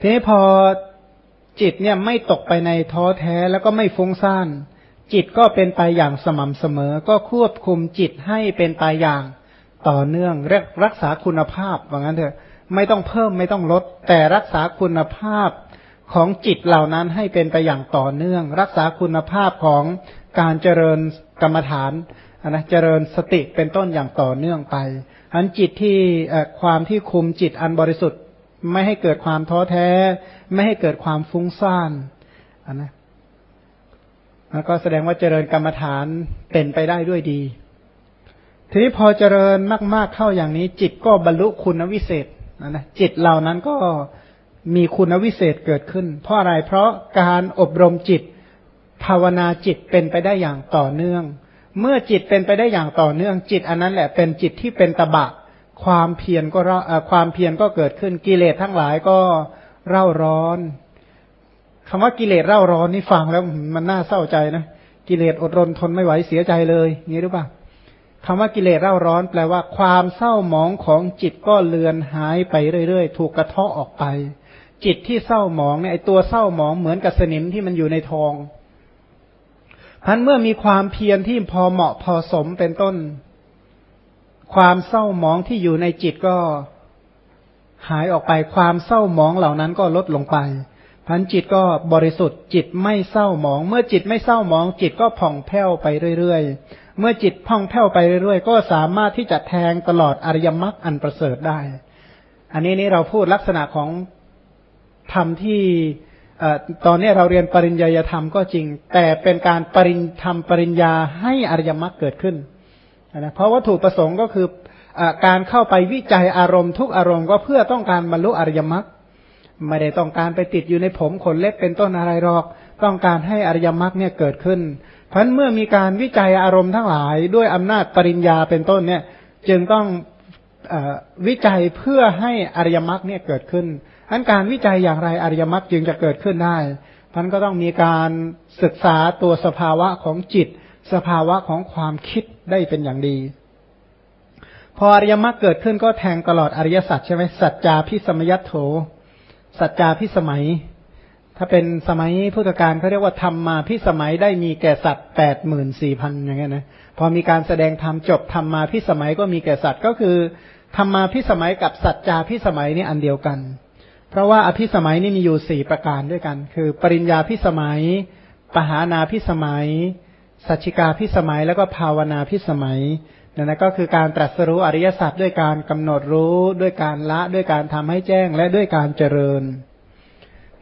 ทีนี้พอจิตเนี่ยไม่ตกไปในท้อแท้แล้วก็ไม่ฟุ้งซ่าน จิตก็เป็นไปอย่างสม่ำเสมอ ก็ควบคุมจิตให้เป็นไปอย่างต่อเนื่องเรียกรักษาคุณภาพว่างั้นเถอะ ไม่ต้องเพิ่มไม่ต้องลด แต่รักษาคุณภาพของจิตเหล่านั้นให้เป็นไปอย่างต่อเนื่อง รักษาคุณภาพของการเจริญกรรมฐานนะเจริญสติเป็นต้นอย่างต่อเนื่องไปอันจิตที่ความที่คุมจิตอันบริสุทธิ์ ไม่ให้เกิดความท้อแท้ ไม่ให้เกิดความฟุ้งซ่านอันนะแล้วก็แสดงว่าเจริญกรรมฐานเป็นไปได้ด้วยดี ทีนี้พอเจริญมาก ๆเข้าอย่างนี้ จิตก็บรรลุคุณวิเศษนะนะจิตเหล่านั้นก็มีคุณวิเศษเกิดขึ้น เพราะอะไรเพราะการอบรมจิต ภาวนาจิตเป็นไปได้อย่างต่อเนื่อง เมื่อจิตเป็นไปได้อย่างต่อเนื่อง จิตอันนั้นแหละเป็นจิตที่เป็นตบะ ความเพียรก็ความเพียรก็เกิดขึ้นกิเลสทั้งหลายก็เร่าร้อนคำว่ากิเลสเร่าร้อนนี่ฟังแล้วมันน่าเศร้าใจนะกิเลสอดรนทนไม่ไหวเสียใจเลยนี่หรือเปล่าคำว่ากิเลสเร่าร้อน แปลว่า ความเศร้าหมองของจิตก็เลือนหายไปเรื่อยๆ ถูกกระเทาะออกไป จิตที่เศร้าหมองเนี่ยไอตัวเศร้าหมองเหมือนกับสนิมที่มันอยู่ในทองพันเมื่อมีความเพียรที่พอเหมาะพอสมเป็นต้น ความเศร้าหมองที่อยู่ในจิตก็หายออกไป ความเศร้าหมองเหล่านั้นก็ลดลงไปพันจิตก็บริสุทธิ์จิตไม่เศร้าหมอง เมื่อจิตไม่เศร้าหมอง จิตก็ผ่องแผ้วไปเรื่อยๆ เมื่อจิตผ่องแผ้วไปเรื่อยๆ ก็สามารถที่จะแทงตลอดอริยมรรคอันประเสริฐได้ อันนี้นี่เราพูดลักษณะของธรรมที่ตอนนี้เราเรียนปริญญาธรรมก็จริง แต่เป็นการปริญธรรมปริญญาให้อริยมรรคเกิดขึ้น นะเพราะวัตถุประสงค์ก็คืออการเข้าไปวิจัยอารมณ์ทุกอารมณ์ก็เพื่อต้องการบรรลุอริยมรรคไม่ได้ต้องการไปติดอยู่ในผมขนเล็บเป็นต้นอะไรหรอก ต้องการให้อริยมรรคเนี่ยเกิดขึ้น เพราะเมื่อมีการวิจัยอารมณ์ทั้งหลาย ด้วยอำนาจปริญญาเป็นต้นเนี่ย จึงต้องอวิจัยเพื่อให้อริยมรรคเนี่ยเกิดขึ้นอันการวิจัยอย่างไรอริยมรรคจึงจะเกิดขึ้นได้พันก็ต้องมีการศึกษาตัวสภาวะของจิต สภาวะของความคิดได้เป็นอย่างดี พออริยมรรคเกิดขึ้นก็แทงตลอดอริยสัจใช่ไหมสัจจาพิสมยัตโถ สัจจาพิสมัย ถ้าเป็นสมัยพุทธกาลเขาเรียกว่าธรรมมาพิสมัยได้มีแก่สัตว์แปดหมื่นสี่พันอย่างเงี้ยนะพอมีการแสดงธรรมจบธรรมมาพิสมัยก็มีแก่สัตว์ก็คือธรรมมาพิสมัยกับสัจจาพิสมัยนี่อันเดียวกัน เพราะว่าอภิสมัยนี่มีอยู่สี่ประการด้วยกัน คือ ปริญญาพิสมัย ปหานาพิสมัย สัจจิกาพิสมัยแล้วก็ภาวนาพิสมัยนั่นก็คือการตรัสรู้อริยสัจด้วยการกำหนดรู้ด้วยการละด้วยการทำให้แจ้งและด้วยการเจริญ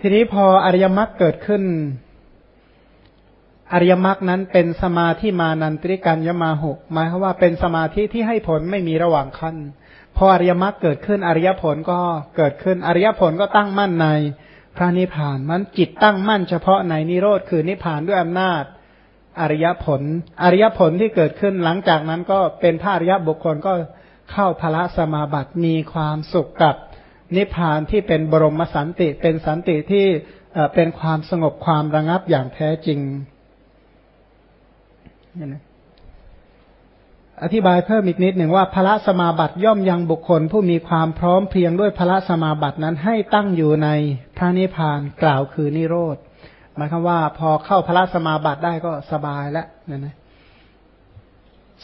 ทีนี้พออริยมรรคเกิดขึ้น อริยมรรคนั้นเป็นสมาธิมานันตริการยมาหกหมายความว่าเป็นสมาธิที่ให้ผลไม่มีระหว่างขั้นพออริยมรรคเกิดขึ้นอริยผลก็เกิดขึ้นอริยผลก็ตั้งมั่นในพระนิพพานมันจิตตั้งมั่นเฉพาะในนิโรธคือนิพพานด้วยอำนาจ อริยผล อริยผลที่เกิดขึ้นหลังจากนั้นก็เป็นพระอริยบุคคลก็เข้าพระสมาบัติมีความสุขกับนิพพานที่เป็นบรมสันติเป็นสันติที่เป็นความสงบความระงับอย่างแท้จริงอธิบายเพิ่มอีกนิดหนึ่งว่าพระสมาบัติย่อมยังบุคคล ผู้มีความพร้อมเพียงด้วยพระสมาบัตินั้นให้ตั้งอยู่ในพระนิพพานกล่าวคือนิโรธ หมายความว่า พอเข้าพระสมาบัติได้ก็สบายแล้วเนี่ยนะ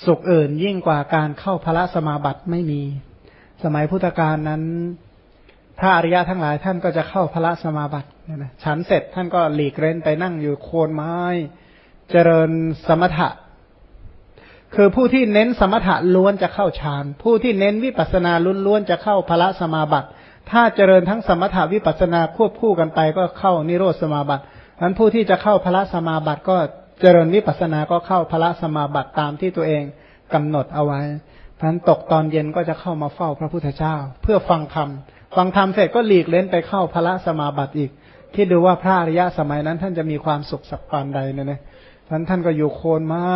สุขอื่นยิ่งกว่าการเข้าพระสมาบัติไม่มี สมัยพุทธกาลนั้น พระอริยะทั้งหลายท่านก็จะเข้าพระสมาบัติเนี่ยนะฉันเสร็จท่านก็หลีกเล่นไปนั่งอยู่โคนไม้ เจริญสมถะ คือผู้ที่เน้นสมถะล้วนจะเข้าฌาน ผู้ที่เน้นวิปัสสนาล้วนจะเข้าพระสมาบัติ ถ้าเจริญทั้งสมถะวิปัสสนาควบคู่กันไปก็เข้านิโรธสมาบัติ นั้นผู้ที่จะเข้าพระสมาบัติก็เจริญวิปัสสนาก็เข้าพระสมาบัติตามที่ตัวเองกำหนดเอาไว้พันตกตอนเย็นก็จะเข้ามาเฝ้าพระพุทธเจ้า เพื่อฟังธรรมฟังธรรมเสร็จก็หลีกเล่นไปเข้าพระสมาบัติอีกที่ดูว่าพระอริยะสมัยนั้น ท่านจะมีความสุขสักปานใดเนี่ยนะท่านท่านก็อยู่โคนไม้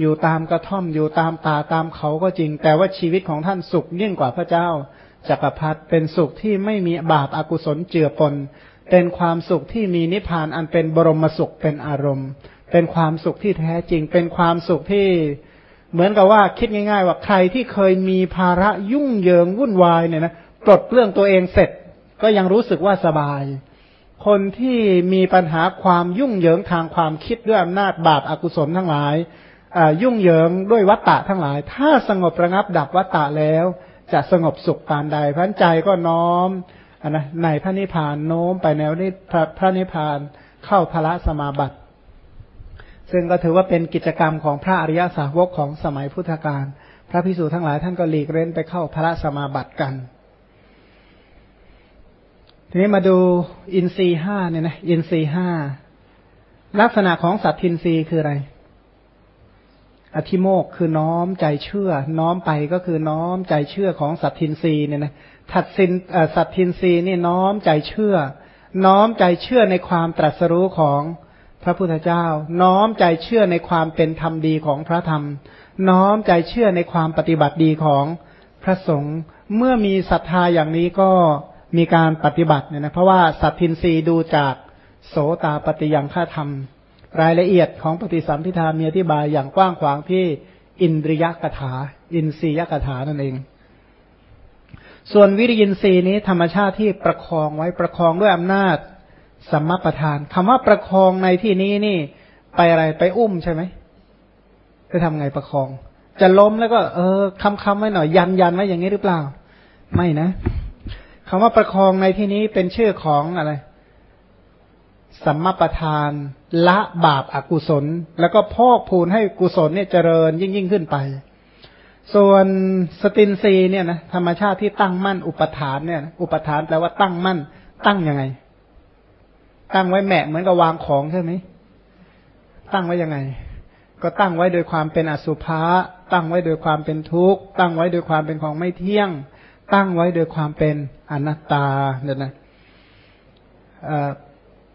อยู่ตามกระท่อม อยู่ตามป่าตามเขาก็จริง แต่ว่าชีวิตของท่านสุขยิ่งกว่าพระเจ้าจักรพรรดิเป็นสุขที่ไม่มีบาปอากุศลเจือปน เป็นความสุขที่มีนิพพานอันเป็นบรมสุขเป็นอารมณ์ เป็นความสุขที่แท้จริง เป็นความสุขที่เหมือนกับว่าคิดง่าย ๆ ว่าใครที่เคยมีภาระยุ่งเหยิงวุ่นวายเนี่ยนะปลดเปลื้องตัวเองเสร็จ ก็ยังรู้สึกว่าสบาย คนที่มีปัญหาความยุ่งเหยิงทางความคิดด้วยอำนาจบาปอากุศลทั้งหลายยุ่งเหยิงด้วยวัตตะทั้งหลาย ถ้าสงบระงับดับวัตตะแล้ว จะสงบสุขปานใดพันใจก็น้อม นนะในพระนิพพานโน้มไปแนวนี้พระนิพพานเข้าพระสมาบัติ ซึ่งก็ถือว่าเป็นกิจกรรมของพระอริยสาวกของสมัยพุทธกาลพระพิสูจทั้งหลายท่านก็หลีกเล่นไปเข้าพระสมาบัติกัน ทีนี้มาดูอินทรีห้าเนี่ยนะอินทรีห้าลักษณะของสัตทินทรีคืออะไร อธิโมกคือน้อมใจเชื่อ น้อมไปก็คือน้อมใจเชื่อของสัตทินรีเนี่ยนะถัดสินสัตทินรีนี่น้อมใจเชื่อ น้อมใจเชื่อในความตรัสรู้ของพระพุทธเจ้า น้อมใจเชื่อในความเป็นธรรมดีของพระธรรม น้อมใจเชื่อในความปฏิบัติดีของพระสงฆ์เมื่อมีศรัทธาอย่างนี้ก็มีการปฏิบัติเนี่ยนะเพราะว่าสัตทินรีดูจากโสตาปฏิยังฆาธรรม รายละเอียดของปฏิสัมพิธามีอธิบายอย่างกว้างขวางที่อินทรียกถา อินทรียกถานั่นเอง ส่วนวิริยินทรีย์นี้ธรรมชาติที่ประคองไว้ประคองด้วยอำนาจสัมมาประธานคำว่าประคองในที่นี้นี่ ไปอะไรไปอุ้มใช่ไหมจะทำไงประคอง จะล้มแล้วก็ เออคำคำไว้หน่อยยันยันไว้อย่างนี้หรือเปล่า ไม่นะคำว่าประคองในที่นี้เป็นชื่อของอะไร สัมมาประธาน ละบาปอากุศล แล้วก็พอกพูนให้กุศลเนี่ยเจริญยิ่งยิ่งขึ้นไป ส่วนสตินซีเนี่ยนะธรรมชาติที่ตั้งมั่นอุปทานเนี่ย อุปทานแปลว่าตั้งมั่น ตั้งยังไง ตั้งไว้แหมะเหมือนกับวางของใช่ไหมตั้งไว้ยังไง ก็ตั้งไว้โดยความเป็นอสุภะตั้งไว้โดยความเป็นทุกข์ ตั้งไว้โดยความเป็นของไม่เที่ยง ตั้งไว้โดยความเป็นอนัตตาเนี่ยนะ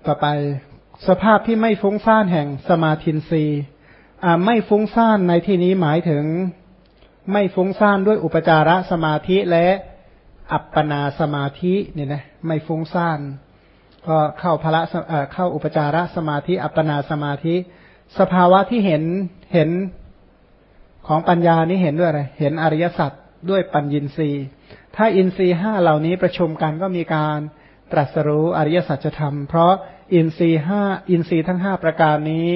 ต่อไปสภาพที่ไม่ฟุ้งซ่านแห่งสมาธินรีไม่ฟุ้งซ่านในที่นี้หมายถึงไม่ฟุ้งซ่านด้วยอุปจารสมาธิและอัปปนาสมาธิเนี่ยนะไม่ฟุ้งซ่าน ก็เข้าพระเข้าอุปจารสมาธิ อัปปนาสมาธิ สภาวะที่เห็นเห็นของปัญญานี้เห็นด้วยอะไรเห็นอริยสัจด้วยปัญญินทรีย์ถ้าอินทรีย์ห้าเหล่านี้ประชุมกันก็มีการ ตรัสรู้อริยสัจธรรม เพราะอินทรีห้าอินทรีทั้งห้าประการนี้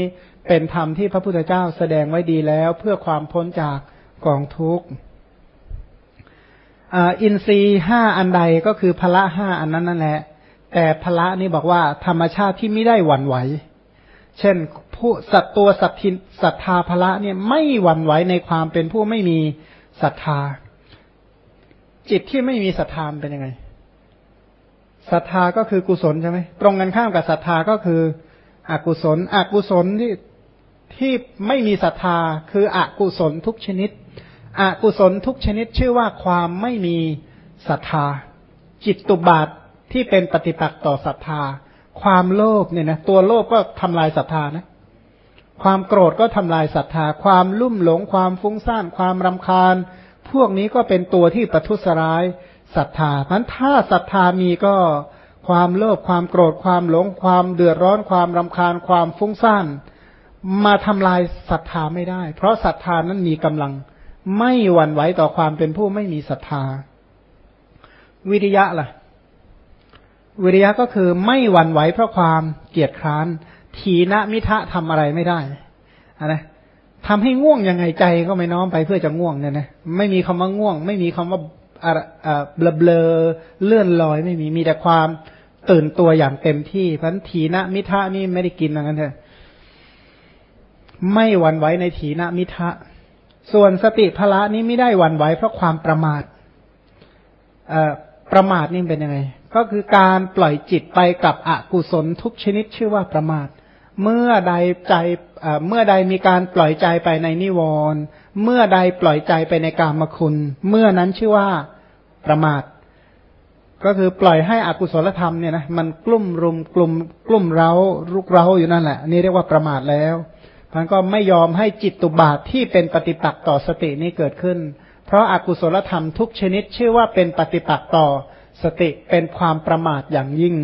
เป็นธรรมที่พระพุทธเจ้าแสดงไว้ดีแล้วเพื่อความพ้นจากกองทุกข์อินทรีห้าอันใดก็คือพละห้าอันนั้นนั่นแหละ แต่พละนี่บอกว่าธรรมชาติที่ไม่ได้หวั่นไหว เช่นผู้สัตตัวสัตทินศรัทธาพละเนี่ยไม่หวั่นไหวในความเป็นผู้ไม่มีศรัทธา จิตที่ไม่มีศรัทธาเป็นยังไง ศรัทธาก็คือกุศลใช่ไหมตรงกันข้ามกับศรัทธาก็คือ อกุศล อกุศลที่ที่ไม่มีศรัทธาคืออกุศลทุกชนิด อกุศลทุกชนิดชื่อว่าความไม่มีศรัทธา จิตตุบาทที่เป็นปฏิปักษ์ต่อศรัทธา ความโลภเนี่ยนะตัวโลภก็ทำลายศรัทธานะ ความโกรธก็ทำลายศรัทธา ความลุ่มหลง ความฟุ้งซ่าน ความรำคาญ พวกนี้ก็เป็นตัวที่ประทุษร้าย ศรัทธาพันถ้าศรัทธามีก็ความโลภความโกรธความหลงความเดือดร้อนความรำคาญความฟุ้งซ่านมาทำลายศรัทธาไม่ได้ เพราะศรัทธานั้นมีกำลัง ไม่หวั่นไหวต่อความเป็นผู้ไม่มีศรัทธา วิริยะล่ะ วิริยะก็คือไม่หวั่นไหวเพราะความเกียจคร้านทีนะมิทะทำอะไรไม่ได้นะทำให้ง่วงยังไงใจก็ไม่น้อมไปเพื่อจะง่วงเนี่ยนะไม่มีคำว่าง่วง ไม่มีคำว่า เบลเบลเลื่อนลอยไม่มีมีแต่ความตื่นตัวอย่างเต็มที่พันถีนมิทะนี่ไม่ได้กินอย่างนั้นเถอะไม่หวั่นไหวในถีนมิทะ ส่วนสติพละนี้ไม่ได้หวั่นไหวเพราะความประมาทประมาทนี่เป็นยังไง ก็คือการปล่อยจิตไปกับอกุศลทุกชนิดชื่อว่าประมาท เมื่อใดใจเมื่อใดมีการปล่อยใจไปในนิวรณ์เมื่อใดปล่อยใจไปในกามคุณ เมื่อนั้นชื่อว่า ประมาท ก็คือปล่อยให้อกุศลธรรมเนี่ยนะมันกลุ่มรุมกลุ่มกลุ่มเร้ารุกเร้าอยู่นั่นแหละนี่เรียกว่าประมาทแล้วมันก็ไม่ยอมให้จิตตุบาทที่เป็นปฏิปักษ์ต่อสตินี้เกิดขึ้น เพราะอากุศลธรรมทุกชนิดชื่อว่าเป็นปฏิปักษ์ต่อสติเป็นความประมาทอย่างยิ่ง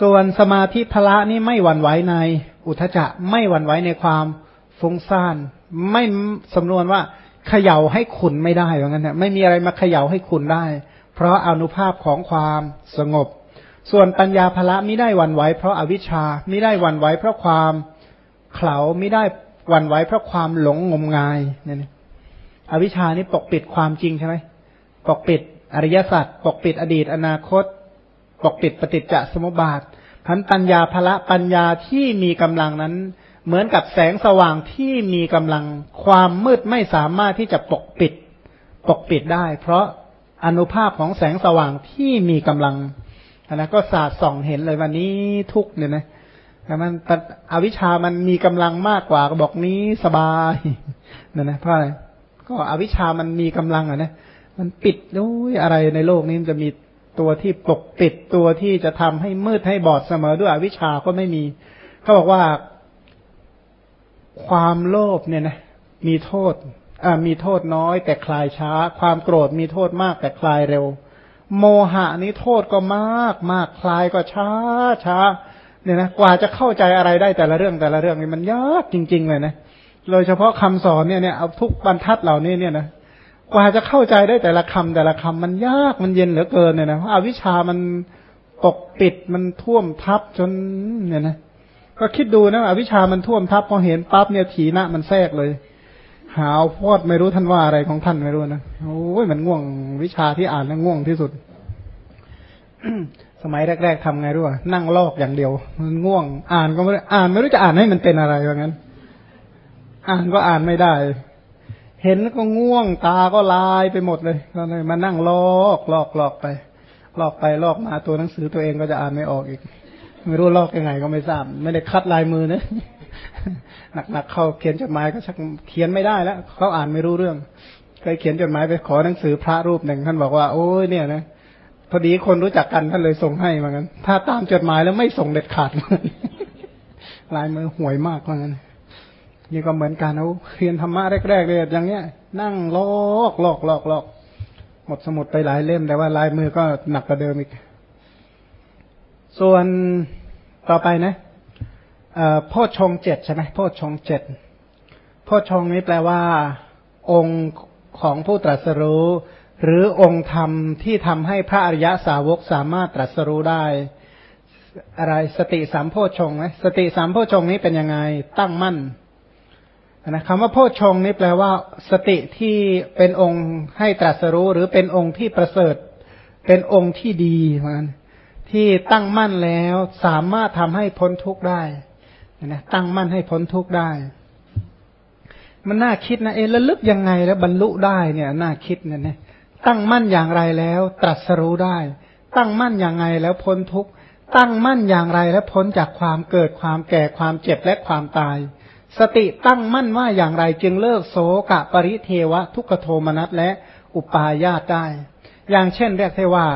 ส่วนสมาธิพละนี่ไม่หวั่นไหวในอุทจจะไม่หวั่นไหวในความฟุ้งซ่าน ไม่สำนวนว่า เขย่าให้ขุนไม่ได้เหมือนกันนะไม่มีอะไรมาเขย่าให้ขุนได้ เพราะอนุภาพของความสงบ ส่วนปัญญาภละไม่ได้วันไหวเพราะอวิชชาไม่ได้วันไหวเพราะความเข่าไม่ได้วันไหวเพราะความหลงงมงายเนี่ยอวิชชานี่ปกปิดความจริงใช่ไหมปกปิดอริยสัจปกปิดอดีตอนาคต ปกปิดปฏิจจสมุปบาทพันปัญญาภละปัญญาที่มีกำลังนั้น เหมือนกับแสงสว่างที่มีกำลังความมืดไม่สามารถที่จะปกปิด ปกปิดได้ เพราะอนุภาพของแสงสว่างที่มีกำลังนะก็สาดส่องเห็นเลยวันนี้ทุกเนี่ยนะแต่มันอวิชามันมีกำลังมากกว่าก็บอกนี้สบายนี่ยนะเพราะอะไรก็อวิชามันมีกำลังอะนะมันปิดด้วยอะไรในโลกนี้มันจะมีตัวที่ปกปิดตัวที่จะทำให้มืดให้บอดเสมอด้วยอวิชาก็ไม่มีเขาบอกว่า ความโลภเนี่ยนะมีโทษมีโทษน้อยแต่คลายช้า ความโกรธมีโทษมากแต่คลายเร็ว โมหะนี้โทษก็มากมากคลายก็ช้าช้าเนี่ยนะกว่าจะเข้าใจอะไรได้แต่ละเรื่องแต่ละเรื่องนี่มันยากจริง ๆ เลยนะโดยเฉพาะคำสอนเนี่ยเนี่ยเอาทุกบรรทัดเหล่านี้เนี่ยนะกว่าจะเข้าใจได้แต่ละคำแต่ละคำมันยากมันเย็นเหลือเกินเนี่ยนะเพราะอวิชามันปกปิดมันท่วมทับจนเนี่ยนะ ก็คิดดูนะอวิชามันท่วมทับพอเห็นปั๊บเนี่ยถีนะมันแทรกเลย หาวพอดไม่รู้ท่านว่าอะไรของท่านไม่รู้นะโอ้ยมันง่วงวิชาที่อ่านแล้วง่วงที่สุด สมัยแรก ๆทำไงรู้ป่ะนั่งลอกอย่างเดียว มันง่วง อ่านก็ไม่อ่านไม่รู้จะอ่านให้มันเป็นอะไรว่างั้น อ่านก็อ่านไม่ได้ เห็นก็ง่วงตาก็ลายไปหมดเลยก็เลยมานั่งลอกลอกลอกไปลอกไปลอกมาตัวหนังสือตัวเองก็จะอ่านไม่ออกอีก ไม่รู้ลอกยังไงก็ไม่ทราบ ไม่ได้คัดลายมือนะหนักๆเข้าเขียนจดหมายก็ชักเขียนไม่ได้แล้วเขาอ่านไม่รู้เรื่องเคยเขียนจดหมายไปขอหนังสือพระรูปหนึ่งท่านบอกว่าโอ้ยเนี่ยนะพอดีคนรู้จักกันท่านเลยส่งให้เหมือนกันถ้าตามจดหมายแล้วไม่ส่งเด็ดขาดลายมือห่วยมากเหมือนกันนี่ก็เหมือนกันเอาเรียนธรรมะแรกๆเลยอย่างเงี้ย นั่งลอกลอกลอกลอกหมดสมุดไปหลายเล่มแต่ว่าลายมือก็หนักกว่าเดิมอีก ส่วนต่อไปนะโพชงเจ็ดใช่ไหมโพชงเจ็ดโพชงนี้แปลว่า องค์ของผู้ตรัสรู้ หรือองค์ธรรมที่ทำให้พระอริยสาวกสามารถตรัสรู้ได้ อะไรสติสามโพชงไหมสติสามโพชงนี้เป็นยังไงตั้งมั่นนะคำว่าโพชงนี่แปลว่า สติที่เป็นองค์ให้ตรัสรู้ หรือเป็นองค์ที่ประเสริฐ เป็นองค์ที่ดีมัน ที่ตั้งมั่นแล้วสามารถทำให้พ้นทุกข์ได้นะตั้งมั่นให้พ้นทุกข์ได้ มันน่าคิดนะเอระลึกยังไงแล้วบรรลุได้เนี่ยน่าคิดเนี่ยนะตั้งมั่นอย่างไรแล้ว ตรัสรู้ได้ ตั้งมั่นอย่างไรแล้วพ้นทุกข์ตั้งมั่นอย่างไรแล้วพ้นจากความเกิดความแก่ความเจ็บและความตาย สติตั้งมั่นว่าอย่างไรจึงเลิกโสกะปริเทวะ ทุกขโทมนัสและอุปาญาตได้ อย่างเช่นเรียกได้ว่า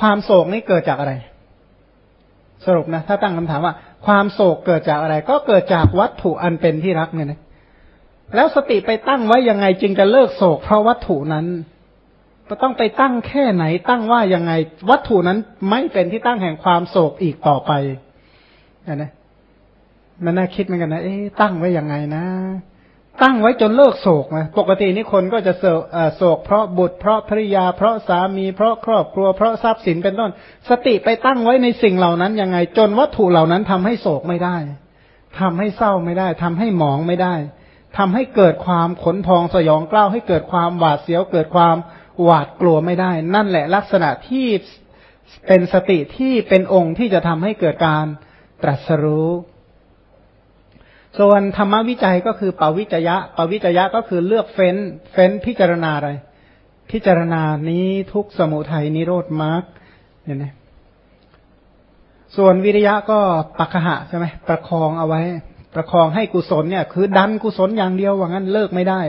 ความโศกนี้เกิดจากอะไร สรุปนะ ถ้าตั้งคำถามว่า ความโศกเกิดจากอะไร ก็เกิดจากวัตถุอันเป็นที่รักเนี่ยนะแล้วสติไปตั้งไว้ยังไงจึงจะเลิกโศก เพราะวัตถุนั้นก็ต้องไปตั้งแค่ไหน ตั้งว่ายังไง วัตถุนั้นไม่เป็นที่ตั้งแห่งความโศกอีกต่อไปนะมันน่าคิดเหมือนกันนะเอ๊ะตั้งไว้ยังไงนะ ตั้งไว้จนเลิกโศกนะปกตินี่คนก็จะโศกเพราะบุตรเพราะภริยา เพราะสามี เพราะครอบครัวเพราะทรัพย์สินเป็นต้น สติไปตั้งไว้ในสิ่งเหล่านั้นยังไง จนวัตถุเหล่านั้นทำให้โศกไม่ได้ทำให้เศร้าไม่ได้ทำให้หมองไม่ได้ทำให้เกิดความขนพองสยองกล้าวให้เกิดความหวาดเสียว เกิดความหวาดกลัวไม่ได้ นั่นแหละลักษณะที่เป็นสติที่เป็นองค์ที่จะทำให้เกิดการตรัสรู้ ส่วนธรรมวิจัยก็คือปวิจยะปวิจยะก็คือเลือกเฟ้น เฟ้นพิจารณาอะไร พิจารณานี้ทุกสมุทัยนิโรธมรรคเนี่ยนะส่วนวิริยะก็ปักหะใช่ไหมประคองเอาไว้ ประคองให้กุศลเนี่ย คือดันกุศลอย่างเดียวว่างั้นเลิกไม่ได้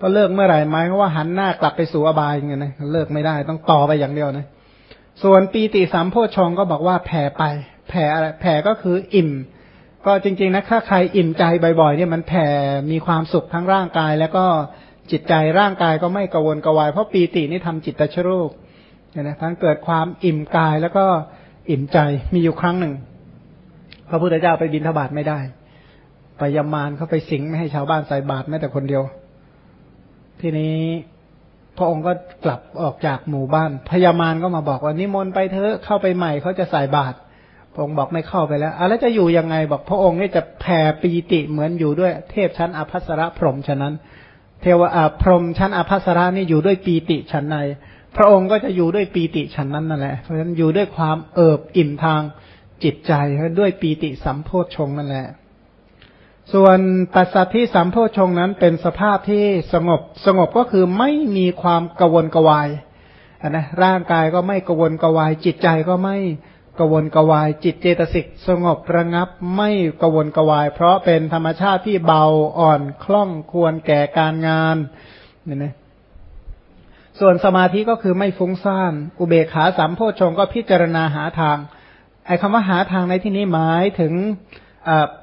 ก็เลิกเมื่อไหร่หมายว่าหันหน้ากลับไปสู่อบายอย่างเงี้ยนะเลิกไม่ได้ต้องต่อไปอย่างเดียวนะส่วนปีติสามโพชองก็บอกว่าแผ่ไป แผ่อะไรแผ่ก็คืออิ่ม ก็จริงๆนะถ้าใครอิ่มใจบ่อยๆเนี่ยมันแผ่มีความสุขทั้งร่างกาย แล้วก็จิตใจร่างกายก็ไม่กระวนกวาย เพราะปีตินี่ทำจิตตชรูปเนี่ยนะทั้งเกิดความอิ่มกายแล้วก็อิ่มใจมีอยู่ครั้งหนึ่งพระพุทธเจ้าไปบินทบาทไม่ได้ไปยามานเขาไปสิงไม่ให้ชาวบ้านใส่บาตรแม้แต่คนเดียว ทีนี้พระองค์ก็กลับออกจากหมู่บ้านพญามารก็มาบอกว่านิมนต์ไปเถอะเข้าไปใหม่เขาจะใส่บาตร พระองค์บอกไม่เข้าไปแล้วอะแล้วจะอยู่ยังไงบอกพระองค์นี่จะแผ่ปีติเหมือนอยู่ด้วย เทพชั้นอภัสรพรหมฉะนั้น เทวะพรหมชั้นอภัสรานี่อยู่ด้วยปีติชั้นใน พระองค์ก็จะอยู่ด้วยปีติชั้นนั้นนั่นแหละ เพราะฉะนั้นอยู่ด้วยความเอิบอิ่มทางจิตใจด้วยปีติสัมโพชงนั่นแหละ ส่วนปัสสัทธิสัมโพชงนั้นเป็นสภาพที่สงบสงบก็คือไม่มีความกวนกวายนะร่างกายก็ไม่กวนกวาย จิตใจก็ไม่ กวนกวาย จิตเจตสิกสงบระงับไม่กวนกวาย เพราะเป็นธรรมชาติที่เบาอ่อนคล่องควรแก่การงานเนี่ยนะส่วนสมาธิก็คือไม่ฟุ้งซ่าน อุเบกขาสัมโพชงก็พิจารณาหาทาง ไอ้คำว่าหาทางในที่นี้หมายถึง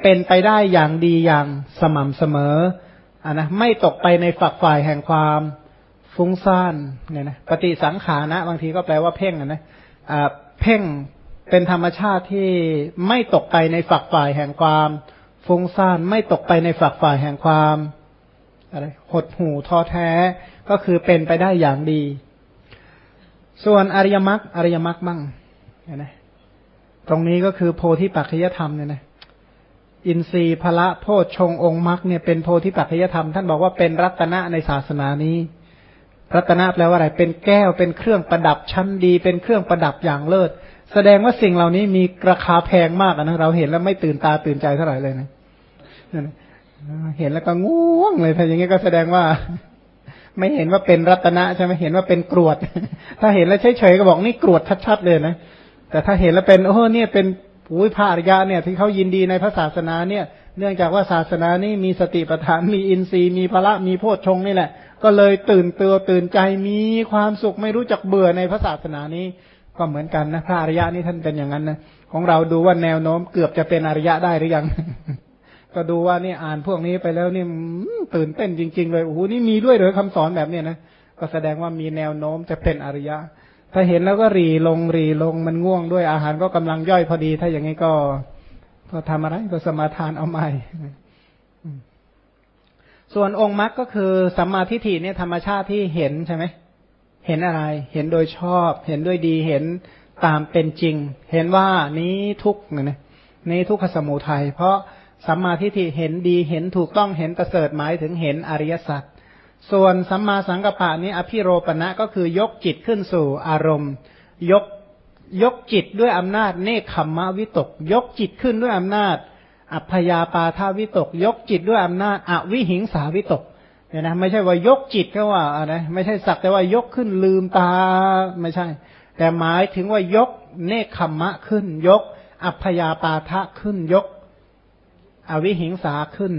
เป็นไปได้อย่างดีอย่างสม่ำเสมออ่านะไม่ตกไปในฝักฝ่ายแห่งความฟุ้งซ่านเนี่ยนะปฏิสังขานะ บางทีก็แปลว่าเพ่งนะเพ่ง เป็นธรรมชาติที่ไม่ตกไปในฝักฝ่ายแห่งความฟุ้งซ่านไม่ตกไปในฝักฝ่ายแห่งความอะไรหดหู่ท้อแท้ก็คือเป็นไปได้อย่างดี ส่วนอริยมรรคอริยมรรคมั่งเห็นไหมตรงนี้ก็คือโพธิปัจจยธรรมเนี่ยนะอินทรีย์พละโพชฌงองค์มรรคเนี่ยเป็นโพธิปัจจยธรรม ท่านบอกว่าเป็นรัตนะในศาสนานี้ รัตนะแปลว่าอะไร เป็นแก้วเป็นเครื่องประดับชั้นดี เป็นเครื่องประดับอย่างเลิศ แสดงว่าสิ่งเหล่านี้มีราคาแพงมากนะเราเห็นแล้วไม่ตื่นตาตื่นใจเท่าไหร่เลยนะเห็นแล้วก็ง่วงเลยถ้าอย่างนี้ก็แสดงว่า ไม่เห็นว่าเป็นรัตนะใช่ไหมเห็นว่าเป็นกรวด ถ้าเห็นแล้วเฉยๆก็บอกนี่กรวดชัดๆเลยนะแต่ถ้าเห็นแล้วเป็นโอ้เนี่ยเป็นอุ้ยพระอริยะเนี่ย ที่เขายินดีในพระศาสนาเนี่ย เนื่องจากว่าศาสนานี่มีสติปัฏฐานมีอินทรีย์มีพละมีโพชฌงนี่แหละ ก็เลยตื่นเตือตื่นใจมีความสุขไม่รู้จักเบื่อในพระศาสนานี้ ก็เหมือนกันนะพระอริยะนี่ท่านเป็นอย่างนั้นนะของเราดูว่าแนวโน้มเกือบจะเป็นอริยะได้หรือยัง ก็ดูว่านี่อ่านพวกนี้ไปแล้วนี่ตื่นเต้นจริง ๆ เลยโอ้โหนี่มีด้วยเลยคำสอนแบบเนี้ยนะก็แสดงว่ามีแนวโน้มจะเป็นอริยะ ถ้าเห็นแล้วก็รีลงรีลงมันง่วงด้วยอาหารก็กำลังย่อยพอดี ถ้าอย่างนี้ก็ก็ทำอะไรก็สมาทานเอาใหม่ส่วนองค์มรรคก็คือสัมมาทิฏฐิเนี่ยธรรมชาติที่เห็นใช่ไหม เห็นอะไร เห็นโดยชอบ เห็นด้วยดี เห็นตามเป็นจริง เห็นว่านี้ทุกเนี่ยนี้ทุกขสมุทัย เพราะสัมมาทิฏฐิเห็นดี เห็นถูกต้อง เห็นประเสริฐหมายถึงเห็นอริยสัจ ส่วนสัมมาสังกัปปะนี้อภิโรปณะก็คือยกจิตขึ้นสู่อารมณ์ ยกยกจิตด้วยอำนาจเนคขมมะวิตก ยกจิตขึ้นด้วยอำนาจ อัพยาปาทาวิตก ยกจิตด้วยอำนาจอวิหิงสาวิตก เนี่ยนะไม่ใช่ว่ายกจิตก็ว่าอะไรไม่ใช่สักแต่ว่ายกขึ้นลืมตาไม่ใช่ แต่หมายถึงว่ายกเนคขมมะขึ้น ยก อัพยาปาทะขึ้นยก อวิหิงสาขึ้น